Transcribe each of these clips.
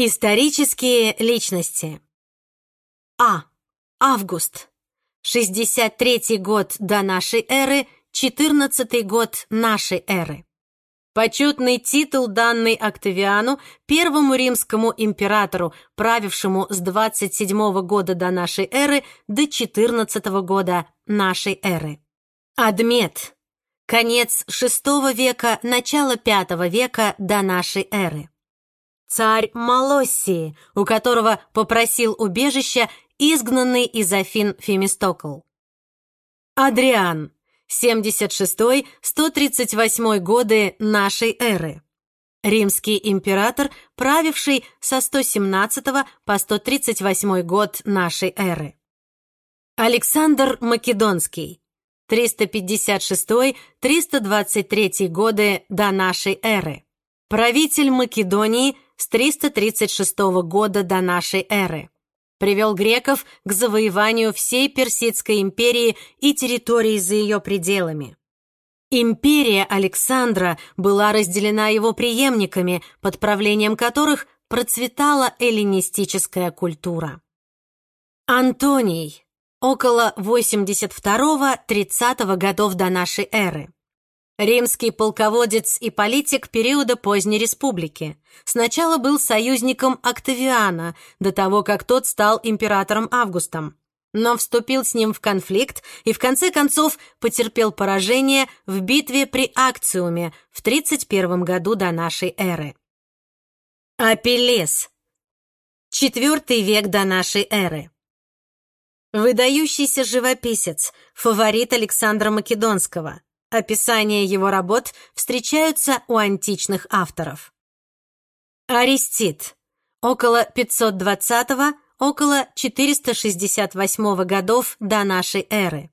Исторические личности. А. Август. 63 год до нашей эры, 14 год нашей эры. Почетный титул, данный Октавиану, первому римскому императору, правившему с 27 года до нашей эры до 14 года нашей эры. Адмет. Конец VI века, начало V века до нашей эры царь Малоссии, у которого попросил убежища изгнанный из Афин Фемистокл. Адриан, 76-138 годы нашей эры. Римский император, правивший со 117 по 138 год нашей эры. Александр Македонский, 356-323 годы до нашей эры. Правитель Македонии – с 336 года до нашей эры. Привел греков к завоеванию всей Персидской империи и территорий за ее пределами. Империя Александра была разделена его преемниками, под правлением которых процветала эллинистическая культура. Антоний. Около 82-30 годов до нашей эры. Римский полководец и политик периода поздней республики. Сначала был союзником Октавиана, до того, как тот стал императором Августом. Но вступил с ним в конфликт и в конце концов потерпел поражение в битве при Акциуме в 31 году до нашей эры. Апеллес. Четвертый век до нашей эры. Выдающийся живописец, фаворит Александра Македонского – Описания его работ встречаются у античных авторов. Аристид. Около 520 около 468 годов до нашей эры.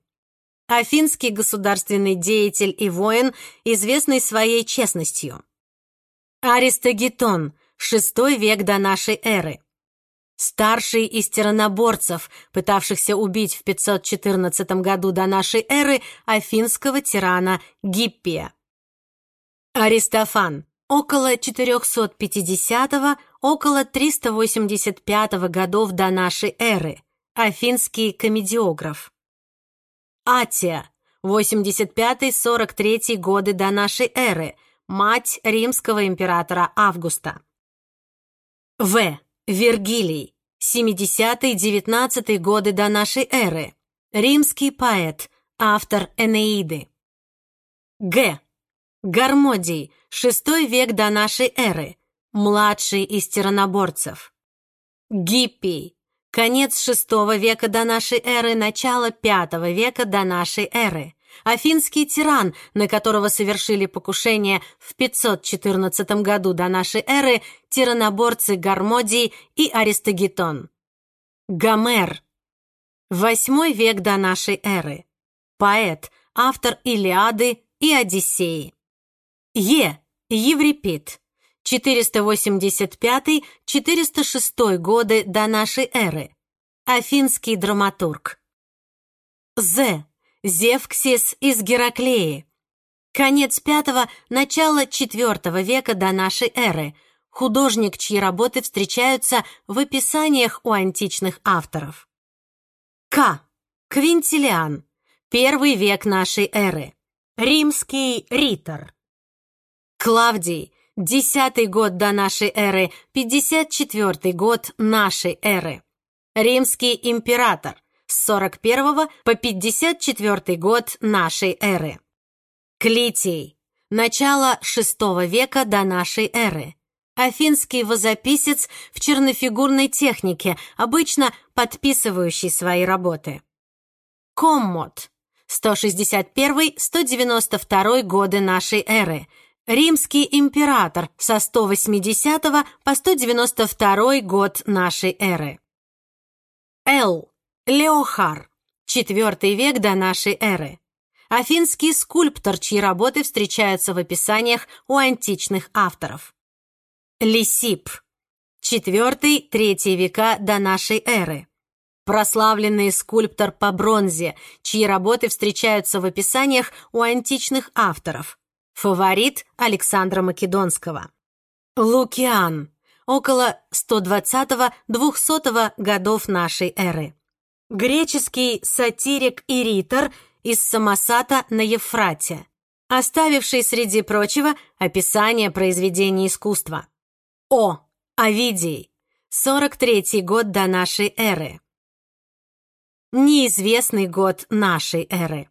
Афинский государственный деятель и воин, известный своей честностью. Аристогетон, VI век до нашей эры. Старший из тираноборцев, пытавшихся убить в 514 году до нашей эры афинского тирана Гиппия. Аристофан. Около 450 около 385 годов до нашей эры. Афинский комедиограф. Атия. 85-43 годы до нашей эры. Мать римского императора Августа. В. Вергилий, 70-19 годы до нашей эры. Римский поэт, автор Энеиды. Г. Гармодий, VI век до нашей эры. Младший из тираноборцев. Гиппий, конец VI века до нашей эры, начало V века до нашей эры афинский тиран, на которого совершили покушение в 514 году до нашей эры тираноборцы Гармодий и Аристогетон. Гомер. Восьмой век до нашей эры. Поэт, автор Илиады и Одиссеи. Е. Еврипид. 485-406 годы до нашей эры. Афинский драматург. З. Зевксис из Гераклеи. Конец пятого, начало четвертого века до нашей эры. Художник, чьи работы встречаются в описаниях у античных авторов. К. Квинтилиан. Первый век нашей эры. Римский ритор. Клавдий. Десятый год до нашей эры, пятьдесят четвертый год нашей эры. Римский император с 41 по 54 год нашей эры. Клитий. Начало VI века до нашей эры. Афинский возописец в чернофигурной технике, обычно подписывающий свои работы. Коммод. 161-192 годы нашей эры. Римский император со 180 по 192 год нашей эры. Л. Леохар, IV век до нашей эры. Афинский скульптор, чьи работы встречаются в описаниях у античных авторов. Лисип, IV-III века до нашей эры. Прославленный скульптор по бронзе, чьи работы встречаются в описаниях у античных авторов. Фаворит Александра Македонского. Лукиан, около 120-200 годов нашей эры. Греческий сатирик и ритор из Самосата на Евфрате, оставивший, среди прочего, описание произведений искусства. О. Овидий, 43 год до нашей эры. Неизвестный год нашей эры.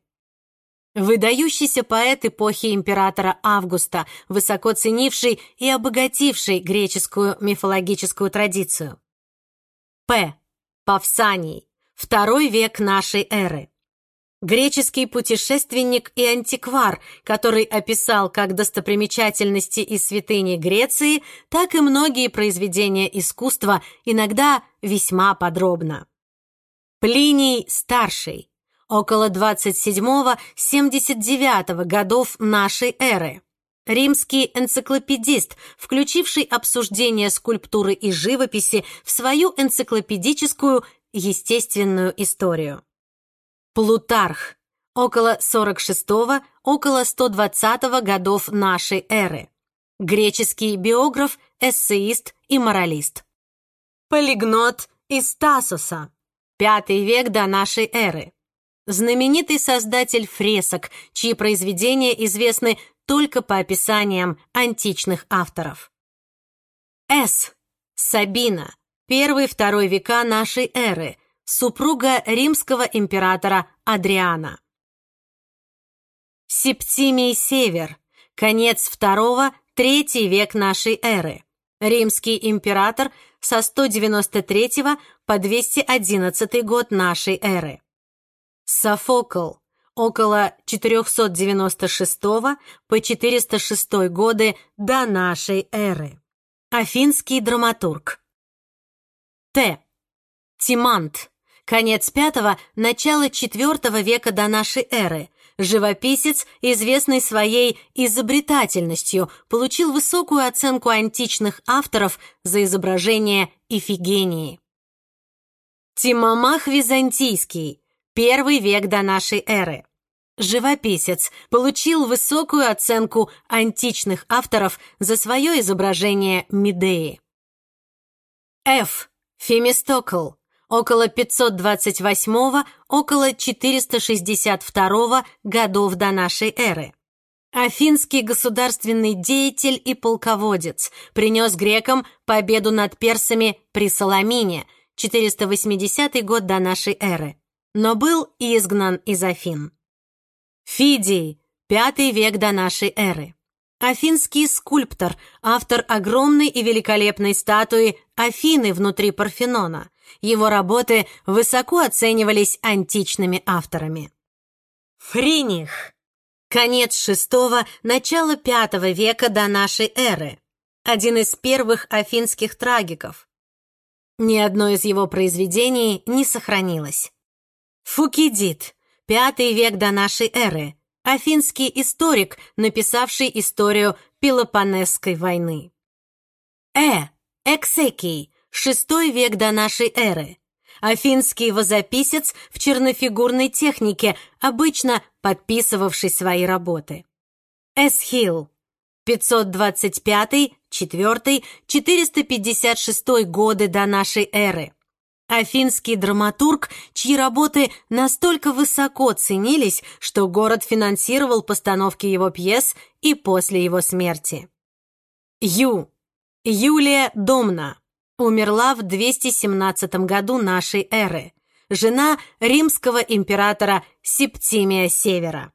Выдающийся поэт эпохи императора Августа, высоко ценивший и обогативший греческую мифологическую традицию. П. Павсаний, второй век нашей эры. Греческий путешественник и антиквар, который описал как достопримечательности и святыни Греции, так и многие произведения искусства, иногда весьма подробно. Плиний Старший, около 27-79 годов нашей эры. Римский энциклопедист, включивший обсуждение скульптуры и живописи в свою энциклопедическую естественную историю. Плутарх, около 46-го, около 120 годов нашей эры. Греческий биограф, эссеист и моралист. Полигнот из Тасоса, пятый век до нашей эры знаменитый создатель фресок, чьи произведения известны только по описаниям античных авторов. С. Сабина, первый-второй века нашей эры, супруга римского императора Адриана. Септимий Север, конец второго, третий век нашей эры, римский император со 193 по 211 год нашей эры. Софокл около 496 по 406 годы до нашей эры. Афинский драматург. Т. Тимант. Конец V – начало IV века до нашей эры. Живописец, известный своей изобретательностью, получил высокую оценку античных авторов за изображение Ифигении. Тимомах Византийский – Первый век до нашей эры. Живописец получил высокую оценку античных авторов за свое изображение Медеи. Ф. Фемистокл. Около 528 около 462 годов до нашей эры. Афинский государственный деятель и полководец принес грекам победу над персами при Соломине, 480 год до нашей эры но был изгнан из Афин. Фидий, пятый век до нашей эры. Афинский скульптор, автор огромной и великолепной статуи Афины внутри Парфенона. Его работы высоко оценивались античными авторами. Фриних. Конец шестого, начало пятого века до нашей эры. Один из первых афинских трагиков. Ни одно из его произведений не сохранилось. Фукидид, пятый век до нашей эры, афинский историк, написавший историю Пелопонесской войны. Э. Эксекий, шестой век до нашей эры, афинский возописец в чернофигурной технике, обычно подписывавший свои работы. Эсхил, 525, 4, 456 годы до нашей эры, Афинский драматург, чьи работы настолько высоко ценились, что город финансировал постановки его пьес и после его смерти. Ю. Юлия Домна. Умерла в 217 году нашей эры. Жена римского императора Септимия Севера.